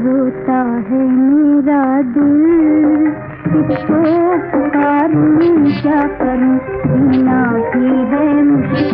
रोता है मेरा दिल। इसको पुकारूं क्या करूँ? जीना ही है मुझे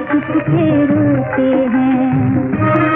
किसके रोते हैं।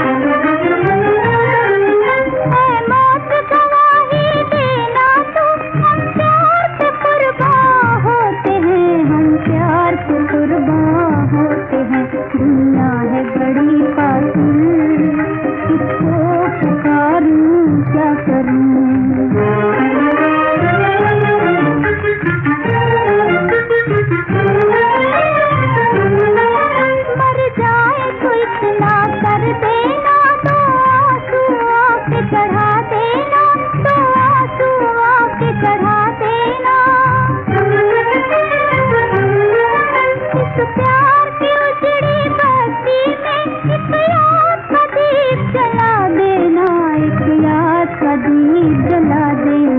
आदमी जला दे।